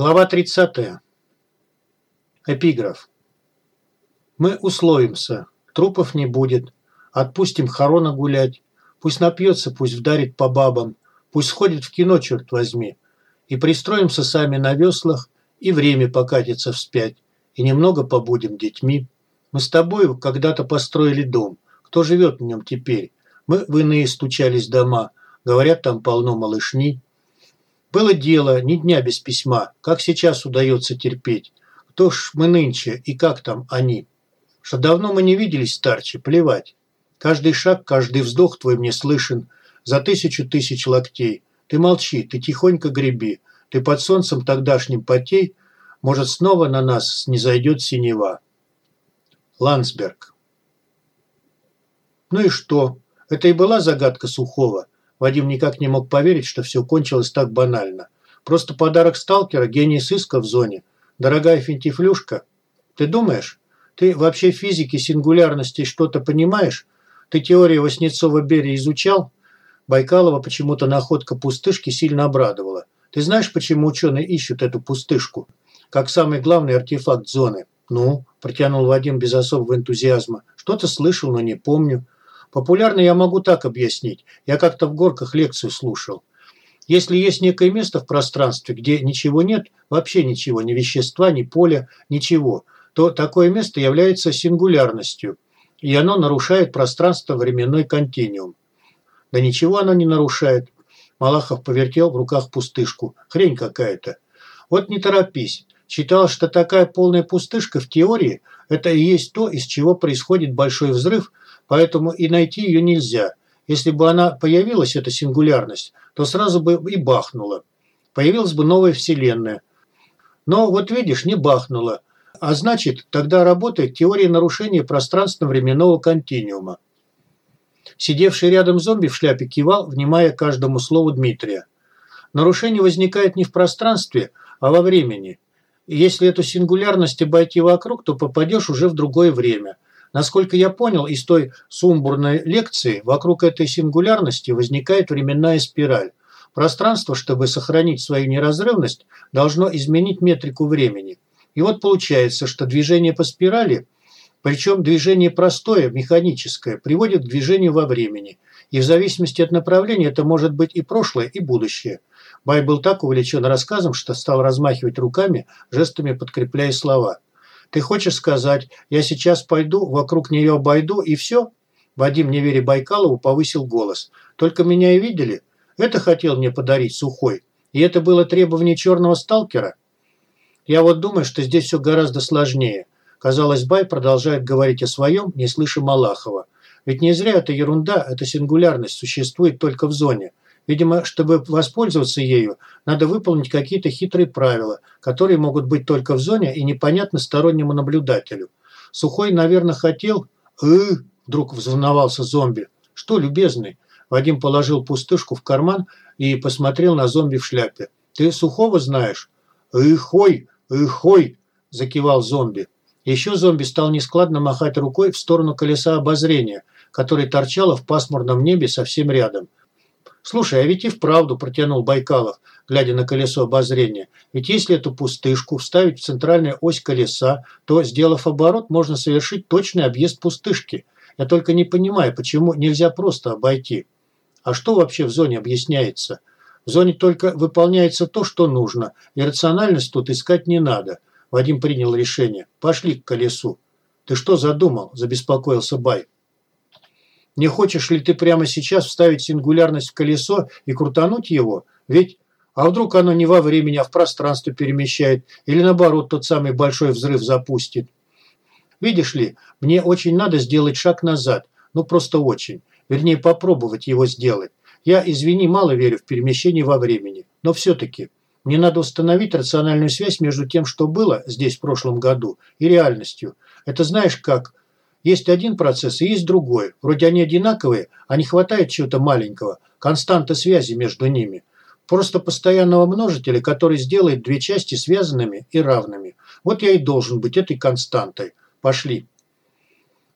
Глава 30. Эпиграф. Мы условимся. Трупов не будет. Отпустим Харона гулять. Пусть напьется, пусть вдарит по бабам. Пусть сходит в кино, черт возьми. И пристроимся сами на веслах, и время покатится вспять. И немного побудем детьми. Мы с тобой когда-то построили дом. Кто живет в нем теперь? Мы в иные стучались дома. Говорят, там полно малышней. Было дело, ни дня без письма. Как сейчас удается терпеть? Кто ж мы нынче и как там они? Что давно мы не виделись, старче, плевать. Каждый шаг, каждый вздох твой мне слышен. За тысячу тысяч локтей. Ты молчи, ты тихонько греби. Ты под солнцем тогдашним потей. Может, снова на нас не зайдет синева. Ландсберг. Ну и что? Это и была загадка Сухого. Вадим никак не мог поверить, что все кончилось так банально. Просто подарок сталкера, гений сыска в зоне. Дорогая финтифлюшка. Ты думаешь? Ты вообще в физике сингулярности что-то понимаешь? Ты теорию Васнецова-Берия изучал? Байкалова почему-то находка пустышки сильно обрадовала. Ты знаешь, почему ученые ищут эту пустышку? Как самый главный артефакт зоны. Ну, протянул Вадим без особого энтузиазма. Что-то слышал, но не помню. Популярно я могу так объяснить. Я как-то в горках лекцию слушал. Если есть некое место в пространстве, где ничего нет, вообще ничего, ни вещества, ни поля, ничего, то такое место является сингулярностью, и оно нарушает пространство-временной континуум. Да ничего оно не нарушает. Малахов повертел в руках пустышку. Хрень какая-то. Вот не торопись. Считал, что такая полная пустышка в теории – это и есть то, из чего происходит большой взрыв поэтому и найти ее нельзя. Если бы она появилась, эта сингулярность, то сразу бы и бахнула. Появилась бы новая вселенная. Но вот видишь, не бахнула. А значит, тогда работает теория нарушения пространственно-временного континуума. Сидевший рядом зомби в шляпе кивал, внимая каждому слову Дмитрия. Нарушение возникает не в пространстве, а во времени. И если эту сингулярность обойти вокруг, то попадешь уже в другое время – Насколько я понял из той сумбурной лекции, вокруг этой сингулярности возникает временная спираль. Пространство, чтобы сохранить свою неразрывность, должно изменить метрику времени. И вот получается, что движение по спирали, причем движение простое, механическое, приводит к движению во времени. И в зависимости от направления это может быть и прошлое, и будущее. Бай был так увлечен рассказом, что стал размахивать руками, жестами подкрепляя слова – ты хочешь сказать, я сейчас пойду, вокруг нее обойду и все?» Вадим, не веря Байкалову, повысил голос. «Только меня и видели? Это хотел мне подарить Сухой. И это было требование черного сталкера?» «Я вот думаю, что здесь все гораздо сложнее». Казалось, Бай продолжает говорить о своем, не слыша Малахова. Ведь не зря эта ерунда, эта сингулярность существует только в зоне. Видимо, чтобы воспользоваться ею, надо выполнить какие-то хитрые правила, которые могут быть только в зоне и непонятны стороннему наблюдателю. Сухой, наверное, хотел... «Э!» – вдруг взволновался зомби. «Что, любезный?» Вадим положил пустышку в карман и посмотрел на зомби в шляпе. «Ты Сухого знаешь?» «Ихой! Ихой!» – закивал зомби. Еще зомби стал нескладно махать рукой в сторону колеса обозрения, которое торчало в пасмурном небе совсем рядом – «Слушай, а ведь и вправду», – протянул Байкалов, глядя на колесо обозрения. «Ведь если эту пустышку вставить в центральную ось колеса, то, сделав оборот, можно совершить точный объезд пустышки. Я только не понимаю, почему нельзя просто обойти. А что вообще в зоне объясняется? В зоне только выполняется то, что нужно, и рациональность тут искать не надо». Вадим принял решение. «Пошли к колесу». «Ты что задумал?» – забеспокоился Бай. Не хочешь ли ты прямо сейчас вставить сингулярность в колесо и крутануть его? Ведь а вдруг оно не во времени, а в пространстве перемещает, или наоборот тот самый большой взрыв запустит? Видишь ли, мне очень надо сделать шаг назад, ну просто очень, вернее попробовать его сделать. Я, извини, мало верю в перемещение во времени, но все-таки мне надо установить рациональную связь между тем, что было здесь в прошлом году, и реальностью. Это знаешь как, есть один процесс и есть другой. Вроде они одинаковые, а не хватает чего-то маленького, константа связи между ними. Просто постоянного множителя, который сделает две части связанными и равными. Вот я и должен быть этой константой. Пошли.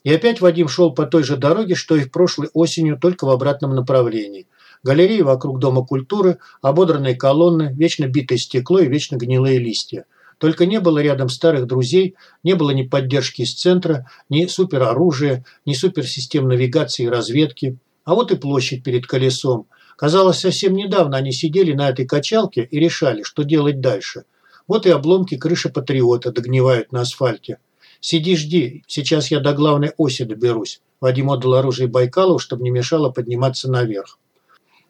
И опять Вадим шел по той же дороге, что и в прошлой осенью, только в обратном направлении. Галереи вокруг Дома культуры, ободранные колонны, вечно битое стекло и вечно гнилые листья. Только не было рядом старых друзей, не было ни поддержки из центра, ни супероружия, ни суперсистем навигации и разведки. А вот и площадь перед колесом. Казалось, совсем недавно они сидели на этой качалке и решали, что делать дальше. Вот и обломки крыши Патриота догнивают на асфальте. «Сиди, жди, сейчас я до главной оси доберусь». Вадим отдал оружие Байкалову, чтобы не мешало подниматься наверх.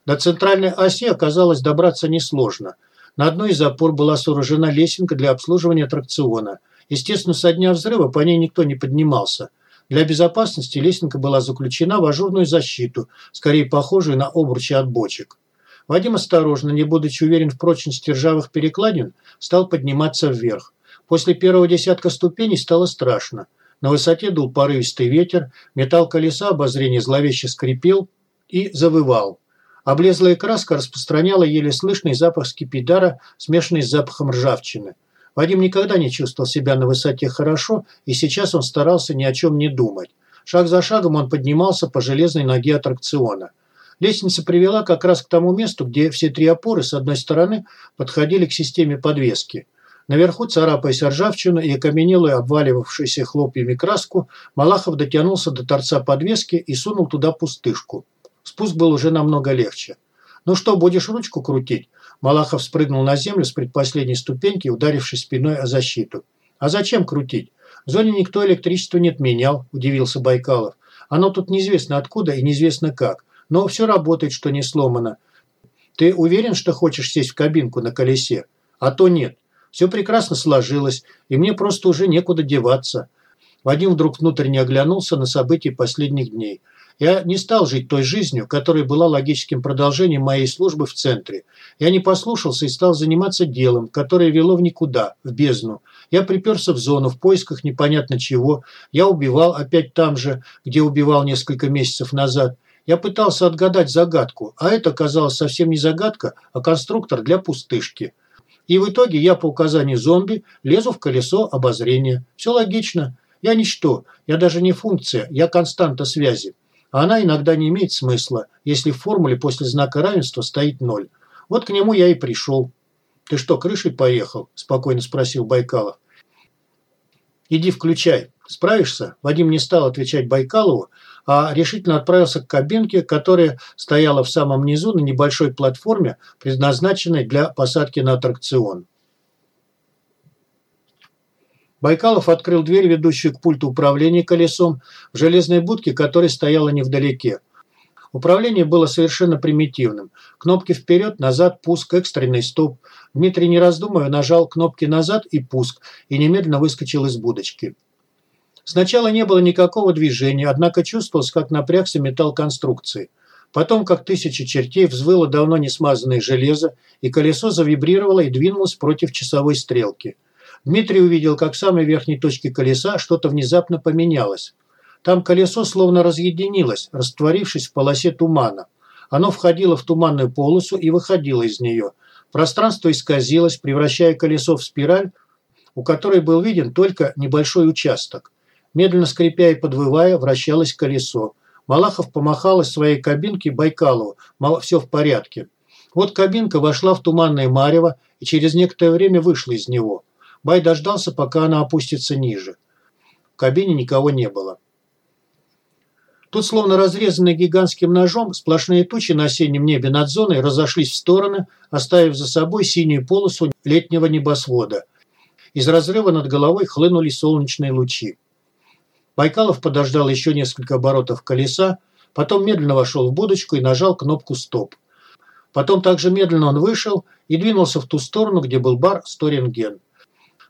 До центральной оси оказалось добраться несложно. На одной из опор была сооружена лесенка для обслуживания аттракциона. Естественно, со дня взрыва по ней никто не поднимался. Для безопасности лесенка была заключена в ажурную защиту, скорее похожую на обручи от бочек. Вадим осторожно, не будучи уверен в прочности ржавых перекладин, стал подниматься вверх. После первого десятка ступеней стало страшно. На высоте дул порывистый ветер, металл колеса обозрения зловеще скрипел и завывал. Облезлая краска распространяла еле слышный запах скипидара, смешанный с запахом ржавчины. Вадим никогда не чувствовал себя на высоте хорошо, и сейчас он старался ни о чем не думать. Шаг за шагом он поднимался по железной ноге аттракциона. Лестница привела как раз к тому месту, где все три опоры с одной стороны подходили к системе подвески. Наверху, царапаясь ржавчину и окаменелую обваливавшуюся хлопьями краску, Малахов дотянулся до торца подвески и сунул туда пустышку. Спуск был уже намного легче. «Ну что, будешь ручку крутить?» Малахов спрыгнул на землю с предпоследней ступеньки, ударившись спиной о защиту. «А зачем крутить? В зоне никто электричество не отменял», – удивился Байкалов. «Оно тут неизвестно откуда и неизвестно как. Но все работает, что не сломано. Ты уверен, что хочешь сесть в кабинку на колесе? А то нет. Все прекрасно сложилось, и мне просто уже некуда деваться». Вадим вдруг внутренне оглянулся на события последних дней – я не стал жить той жизнью, которая была логическим продолжением моей службы в центре. Я не послушался и стал заниматься делом, которое вело в никуда, в бездну. Я приперся в зону в поисках непонятно чего. Я убивал опять там же, где убивал несколько месяцев назад. Я пытался отгадать загадку, а это оказалось совсем не загадка, а конструктор для пустышки. И в итоге я по указанию зомби лезу в колесо обозрения. Все логично. Я ничто, я даже не функция, я константа связи. А она иногда не имеет смысла, если в формуле после знака равенства стоит ноль. Вот к нему я и пришел. «Ты что, крышей поехал?» – спокойно спросил Байкалов. «Иди включай. Справишься?» Вадим не стал отвечать Байкалову, а решительно отправился к кабинке, которая стояла в самом низу на небольшой платформе, предназначенной для посадки на аттракцион. Байкалов открыл дверь, ведущую к пульту управления колесом, в железной будке, которая стояла невдалеке. Управление было совершенно примитивным. Кнопки вперед, назад, пуск, экстренный стоп. Дмитрий, не раздумывая, нажал кнопки назад и пуск, и немедленно выскочил из будочки. Сначала не было никакого движения, однако чувствовалось, как напрягся металл конструкции. Потом, как тысяча чертей, взвыло давно не смазанное железо, и колесо завибрировало и двинулось против часовой стрелки. Дмитрий увидел, как в самой верхней точке колеса что-то внезапно поменялось. Там колесо словно разъединилось, растворившись в полосе тумана. Оно входило в туманную полосу и выходило из нее. Пространство исказилось, превращая колесо в спираль, у которой был виден только небольшой участок. Медленно скрипя и подвывая, вращалось колесо. Малахов помахал из своей кабинки Байкалову, мол, все в порядке. Вот кабинка вошла в туманное марево и через некоторое время вышла из него. Бай дождался, пока она опустится ниже. В кабине никого не было. Тут, словно разрезанные гигантским ножом, сплошные тучи на осеннем небе над зоной разошлись в стороны, оставив за собой синюю полосу летнего небосвода. Из разрыва над головой хлынули солнечные лучи. Байкалов подождал еще несколько оборотов колеса, потом медленно вошел в будочку и нажал кнопку «Стоп». Потом также медленно он вышел и двинулся в ту сторону, где был бар «Сторинген».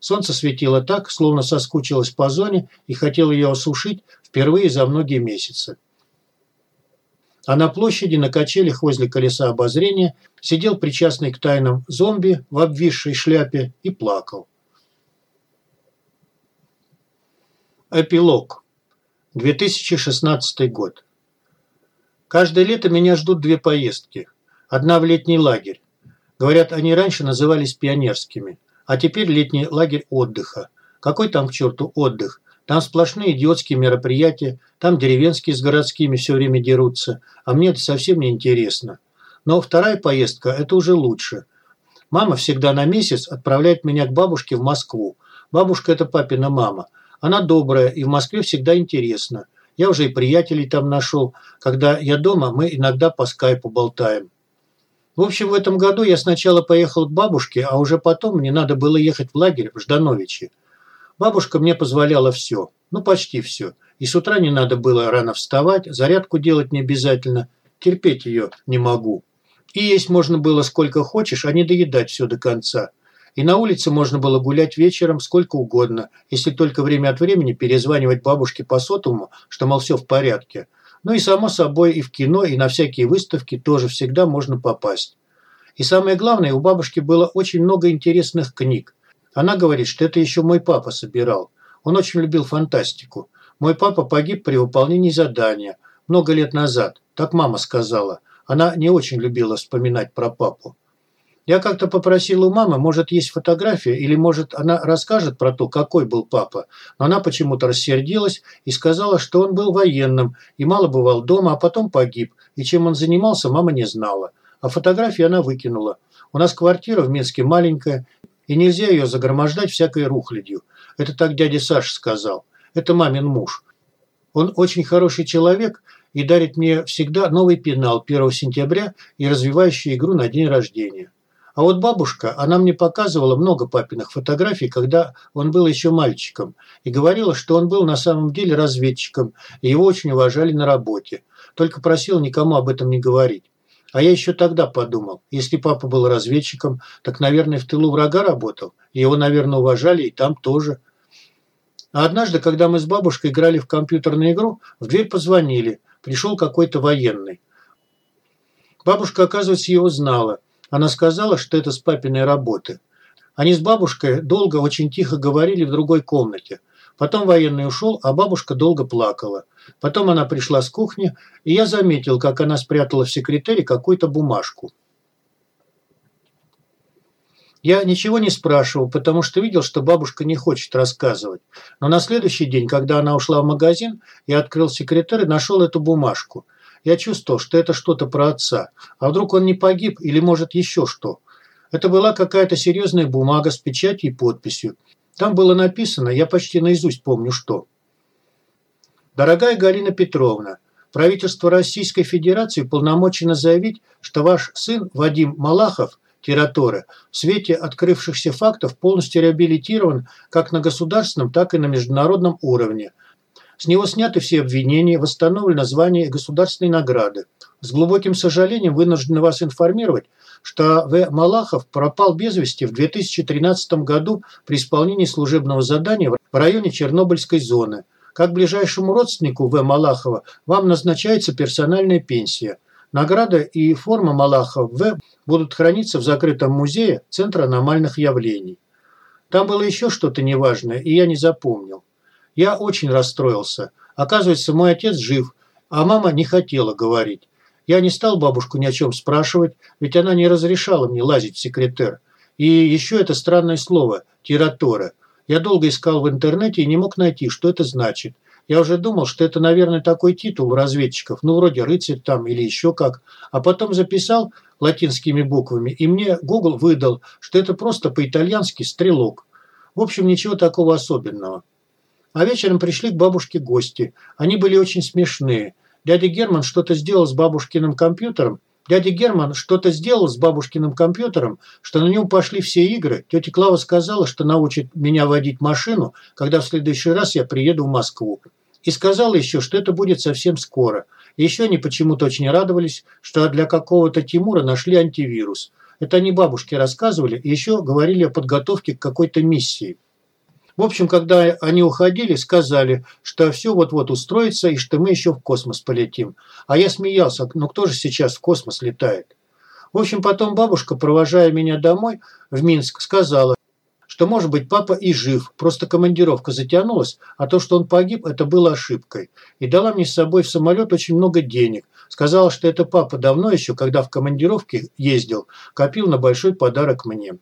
Солнце светило так, словно соскучилось по зоне и хотело ее осушить впервые за многие месяцы. А на площади, на качелях возле колеса обозрения, сидел причастный к тайнам зомби в обвисшей шляпе и плакал. Эпилог. 2016 год. Каждое лето меня ждут две поездки. Одна в летний лагерь. Говорят, они раньше назывались пионерскими. А теперь летний лагерь отдыха. Какой там к черту отдых? Там сплошные идиотские мероприятия, там деревенские с городскими все время дерутся, а мне это совсем не интересно. Но вторая поездка – это уже лучше. Мама всегда на месяц отправляет меня к бабушке в Москву. Бабушка – это папина мама. Она добрая и в Москве всегда интересно. Я уже и приятелей там нашел. Когда я дома, мы иногда по скайпу болтаем. В общем, в этом году я сначала поехал к бабушке, а уже потом мне надо было ехать в лагерь в Ждановичи. Бабушка мне позволяла все. Ну, почти все. И с утра не надо было рано вставать, зарядку делать не обязательно. Терпеть ее не могу. И есть можно было сколько хочешь, а не доедать все до конца. И на улице можно было гулять вечером сколько угодно, если только время от времени перезванивать бабушке по сотовому, что, мол, все в порядке. Ну и, само собой, и в кино, и на всякие выставки тоже всегда можно попасть. И самое главное, у бабушки было очень много интересных книг. Она говорит, что это еще мой папа собирал. Он очень любил фантастику. Мой папа погиб при выполнении задания много лет назад, так мама сказала. Она не очень любила вспоминать про папу. Я как-то попросил у мамы, может, есть фотография, или, может, она расскажет про то, какой был папа. Но она почему-то рассердилась и сказала, что он был военным и мало бывал дома, а потом погиб. И чем он занимался, мама не знала. А фотографии она выкинула. У нас квартира в Минске маленькая, и нельзя ее загромождать всякой рухлядью. Это так дядя Саша сказал. Это мамин муж. Он очень хороший человек и дарит мне всегда новый пенал 1 сентября и развивающую игру на день рождения. А вот бабушка, она мне показывала много папиных фотографий, когда он был еще мальчиком, и говорила, что он был на самом деле разведчиком, и его очень уважали на работе. Только просил никому об этом не говорить. А я еще тогда подумал, если папа был разведчиком, так, наверное, в тылу врага работал, его, наверное, уважали и там тоже. А однажды, когда мы с бабушкой играли в компьютерную игру, в дверь позвонили. Пришел какой-то военный. Бабушка, оказывается, его знала. Она сказала, что это с папиной работы. Они с бабушкой долго очень тихо говорили в другой комнате. Потом военный ушел, а бабушка долго плакала. Потом она пришла с кухни, и я заметил, как она спрятала в секретаре какую-то бумажку. Я ничего не спрашивал, потому что видел, что бабушка не хочет рассказывать. Но на следующий день, когда она ушла в магазин, я открыл секретарь и нашел эту бумажку. Я чувствовал, что это что-то про отца. А вдруг он не погиб или, может, еще что? Это была какая-то серьезная бумага с печатью и подписью. Там было написано, я почти наизусть помню, что. «Дорогая Галина Петровна, правительство Российской Федерации полномочено заявить, что ваш сын Вадим Малахов, Тираторе, в свете открывшихся фактов полностью реабилитирован как на государственном, так и на международном уровне – с него сняты все обвинения, восстановлено звание государственной награды. С глубоким сожалением вынуждены вас информировать, что В. Малахов пропал без вести в 2013 году при исполнении служебного задания в районе Чернобыльской зоны. Как ближайшему родственнику В. Малахова вам назначается персональная пенсия. Награда и форма Малахова В. будут храниться в закрытом музее Центра аномальных явлений. Там было еще что-то неважное, и я не запомнил. Я очень расстроился. Оказывается, мой отец жив, а мама не хотела говорить. Я не стал бабушку ни о чем спрашивать, ведь она не разрешала мне лазить в секретер. И еще это странное слово «тиратора». Я долго искал в интернете и не мог найти, что это значит. Я уже думал, что это, наверное, такой титул у разведчиков, ну, вроде рыцарь там или еще как. А потом записал латинскими буквами, и мне Google выдал, что это просто по-итальянски «стрелок». В общем, ничего такого особенного. А вечером пришли к бабушке гости. Они были очень смешные. Дядя Герман что-то сделал с бабушкиным компьютером. Дядя Герман что-то сделал с бабушкиным компьютером, что на нем пошли все игры. Тетя Клава сказала, что научит меня водить машину, когда в следующий раз я приеду в Москву. И сказала еще, что это будет совсем скоро. Еще они почему-то очень радовались, что для какого-то Тимура нашли антивирус. Это они бабушке рассказывали и еще говорили о подготовке к какой-то миссии. В общем, когда они уходили, сказали, что все вот-вот устроится и что мы еще в космос полетим. А я смеялся, ну кто же сейчас в космос летает? В общем, потом бабушка, провожая меня домой в Минск, сказала, что, может быть, папа и жив, просто командировка затянулась, а то, что он погиб, это было ошибкой. И дала мне с собой в самолет очень много денег. Сказала, что это папа давно еще, когда в командировке ездил, копил на большой подарок мне.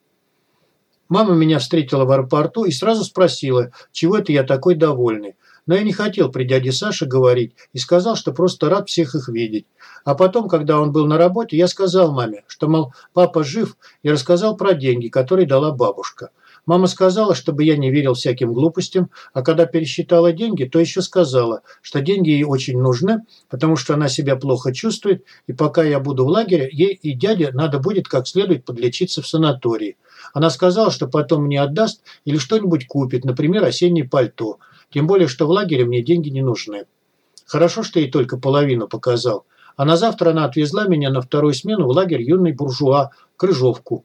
Мама меня встретила в аэропорту и сразу спросила, чего это я такой довольный. Но я не хотел при дяде Саше говорить и сказал, что просто рад всех их видеть. А потом, когда он был на работе, я сказал маме, что, мол, папа жив, и рассказал про деньги, которые дала бабушка. Мама сказала, чтобы я не верил всяким глупостям, а когда пересчитала деньги, то еще сказала, что деньги ей очень нужны, потому что она себя плохо чувствует, и пока я буду в лагере, ей и дяде надо будет как следует подлечиться в санатории. Она сказала, что потом мне отдаст или что-нибудь купит, например, осеннее пальто. Тем более, что в лагере мне деньги не нужны. Хорошо, что ей только половину показал. А на завтра она отвезла меня на вторую смену в лагерь юный буржуа, Крыжовку.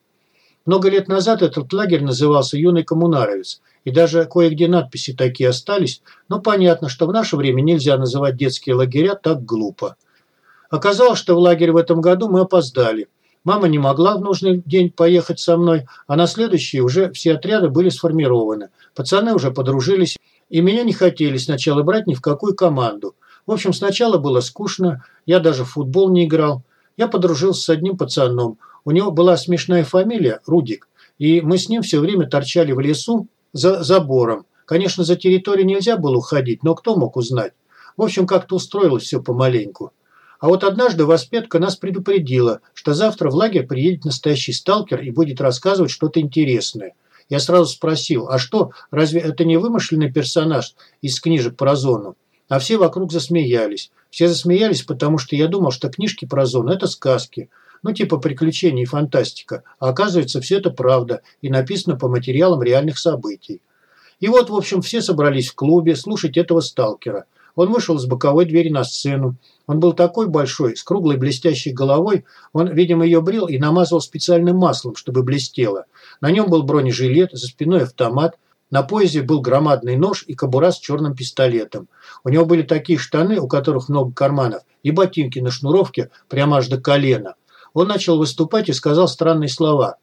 Много лет назад этот лагерь назывался «Юный коммунаровец», и даже кое-где надписи такие остались, но понятно, что в наше время нельзя называть детские лагеря так глупо. Оказалось, что в лагерь в этом году мы опоздали. Мама не могла в нужный день поехать со мной, а на следующий уже все отряды были сформированы. Пацаны уже подружились, и меня не хотели сначала брать ни в какую команду. В общем, сначала было скучно, я даже в футбол не играл. Я подружился с одним пацаном. У него была смешная фамилия – Рудик. И мы с ним все время торчали в лесу за забором. Конечно, за территорию нельзя было уходить, но кто мог узнать? В общем, как-то устроилось все помаленьку. А вот однажды воспетка нас предупредила, что завтра в лагерь приедет настоящий сталкер и будет рассказывать что-то интересное. Я сразу спросил, а что, разве это не вымышленный персонаж из книжек про зону? А все вокруг засмеялись. Все засмеялись, потому что я думал, что книжки про зону – это сказки – ну типа приключений и фантастика, а оказывается все это правда и написано по материалам реальных событий. И вот, в общем, все собрались в клубе слушать этого сталкера. Он вышел с боковой двери на сцену. Он был такой большой, с круглой блестящей головой. Он, видимо, ее брил и намазывал специальным маслом, чтобы блестело. На нем был бронежилет, за спиной автомат. На поясе был громадный нож и кобура с черным пистолетом. У него были такие штаны, у которых много карманов, и ботинки на шнуровке прямо аж до колена. Он начал выступать и сказал странные слова.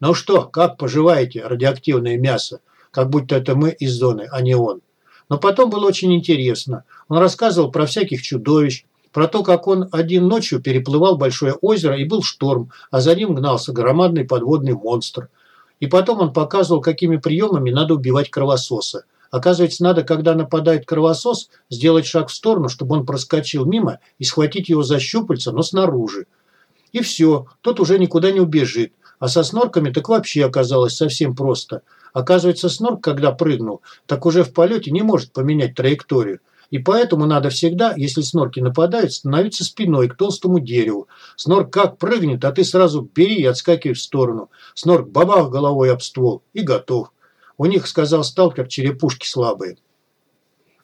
«Ну что, как поживаете, радиоактивное мясо?» Как будто это мы из зоны, а не он. Но потом было очень интересно. Он рассказывал про всяких чудовищ, про то, как он один ночью переплывал большое озеро и был шторм, а за ним гнался громадный подводный монстр. И потом он показывал, какими приемами надо убивать кровососа. Оказывается, надо, когда нападает кровосос, сделать шаг в сторону, чтобы он проскочил мимо и схватить его за щупальца, но снаружи. И все, тот уже никуда не убежит. А со снорками так вообще оказалось совсем просто. Оказывается, снорк, когда прыгнул, так уже в полете не может поменять траекторию. И поэтому надо всегда, если снорки нападают, становиться спиной к толстому дереву. Снорк как прыгнет, а ты сразу бери и отскакивай в сторону. Снорк бабах головой об ствол и готов. У них, сказал сталкер, черепушки слабые.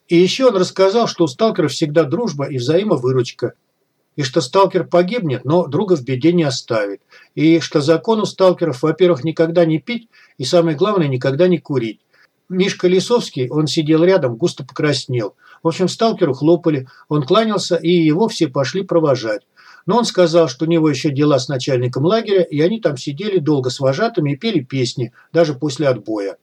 И еще он рассказал, что у сталкеров всегда дружба и взаимовыручка и что сталкер погибнет, но друга в беде не оставит, и что закон у сталкеров, во-первых, никогда не пить, и самое главное, никогда не курить. Мишка Лисовский, он сидел рядом, густо покраснел. В общем, сталкеру хлопали, он кланялся, и его все пошли провожать. Но он сказал, что у него еще дела с начальником лагеря, и они там сидели долго с вожатыми и пели песни, даже после отбоя.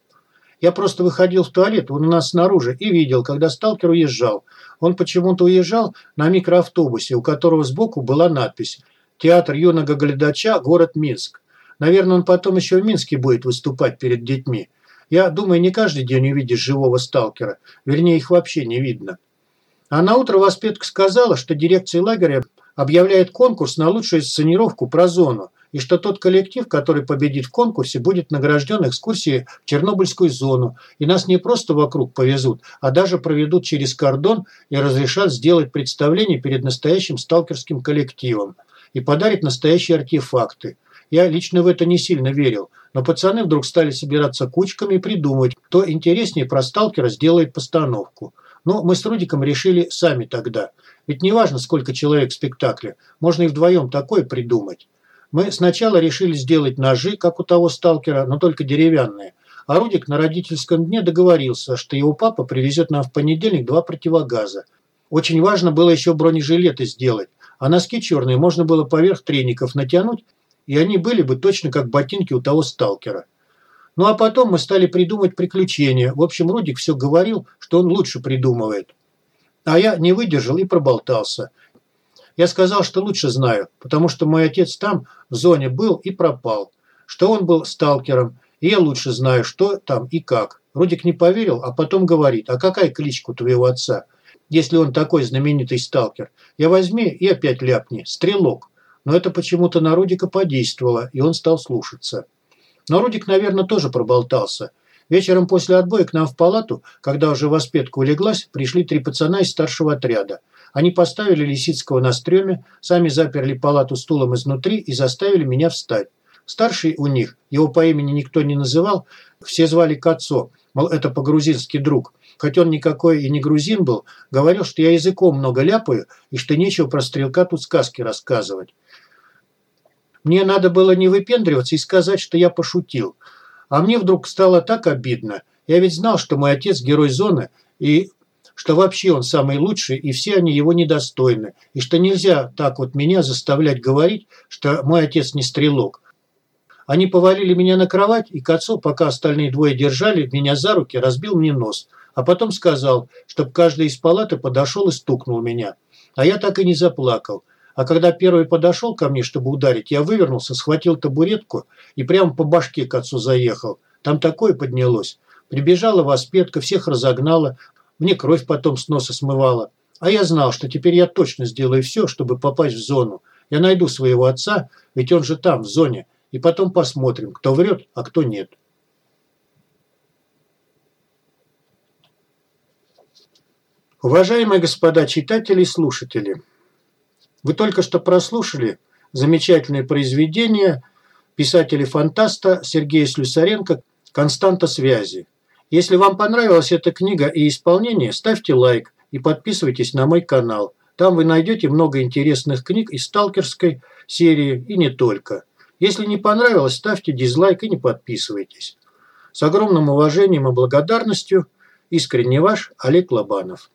Я просто выходил в туалет, он у нас снаружи, и видел, когда сталкер уезжал. Он почему-то уезжал на микроавтобусе, у которого сбоку была надпись «Театр юного глядача, город Минск». Наверное, он потом еще в Минске будет выступать перед детьми. Я думаю, не каждый день увидишь живого сталкера. Вернее, их вообще не видно. А на утро воспетка сказала, что дирекция лагеря объявляет конкурс на лучшую сценировку про зону и что тот коллектив, который победит в конкурсе, будет награжден экскурсией в Чернобыльскую зону, и нас не просто вокруг повезут, а даже проведут через кордон и разрешат сделать представление перед настоящим сталкерским коллективом и подарят настоящие артефакты. Я лично в это не сильно верил, но пацаны вдруг стали собираться кучками и придумывать, кто интереснее про сталкера сделает постановку. Но мы с Рудиком решили сами тогда. Ведь не важно, сколько человек в спектакле, можно и вдвоем такое придумать. Мы сначала решили сделать ножи, как у того сталкера, но только деревянные. А Рудик на родительском дне договорился, что его папа привезет нам в понедельник два противогаза. Очень важно было еще бронежилеты сделать, а носки черные можно было поверх треников натянуть, и они были бы точно как ботинки у того сталкера. Ну а потом мы стали придумать приключения. В общем, Рудик все говорил, что он лучше придумывает. А я не выдержал и проболтался. Я сказал, что лучше знаю, потому что мой отец там, в зоне, был и пропал. Что он был сталкером, и я лучше знаю, что там и как. Рудик не поверил, а потом говорит, а какая кличка у твоего отца? если он такой знаменитый сталкер. Я возьми и опять ляпни. Стрелок. Но это почему-то на Рудика подействовало, и он стал слушаться. Но Рудик, наверное, тоже проболтался. Вечером после отбоя к нам в палату, когда уже воспетка улеглась, пришли три пацана из старшего отряда. Они поставили Лисицкого на стреме, сами заперли палату стулом изнутри и заставили меня встать. Старший у них, его по имени никто не называл, все звали Кацо, мол, это по-грузински друг. Хоть он никакой и не грузин был, говорил, что я языком много ляпаю и что нечего про стрелка тут сказки рассказывать. Мне надо было не выпендриваться и сказать, что я пошутил. А мне вдруг стало так обидно. Я ведь знал, что мой отец герой зоны, и что вообще он самый лучший, и все они его недостойны, и что нельзя так вот меня заставлять говорить, что мой отец не стрелок. Они повалили меня на кровать, и к отцу, пока остальные двое держали меня за руки, разбил мне нос, а потом сказал, чтобы каждый из палаты подошел и стукнул меня. А я так и не заплакал. А когда первый подошел ко мне, чтобы ударить, я вывернулся, схватил табуретку и прямо по башке к отцу заехал. Там такое поднялось. Прибежала воспетка, всех разогнала, мне кровь потом с носа смывала. А я знал, что теперь я точно сделаю все, чтобы попасть в зону. Я найду своего отца, ведь он же там, в зоне, и потом посмотрим, кто врет, а кто нет. Уважаемые господа читатели и слушатели, вы только что прослушали замечательное произведение писателя-фантаста Сергея Слюсаренко «Константа связи». Если вам понравилась эта книга и исполнение, ставьте лайк и подписывайтесь на мой канал. Там вы найдете много интересных книг из сталкерской серии и не только. Если не понравилось, ставьте дизлайк и не подписывайтесь. С огромным уважением и благодарностью, искренне ваш Олег Лобанов.